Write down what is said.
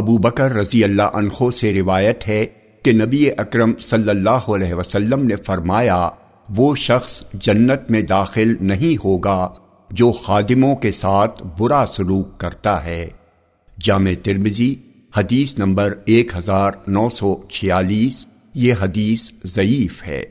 ابو بکر رضی اللہ عنہ سے روایت ہے کہ نبی اکرم صلی اللہ علیہ وسلم نے فرمایا، وہ شخص جنت میں داخل نہیں ہوگا جو خادموں کے ساتھ برا سلوک کرتا ہے۔ جامع ترمزی حدیث نمبر ایک ہزار نو سو چھیالیس، یہ حدیث ضعیف ہے۔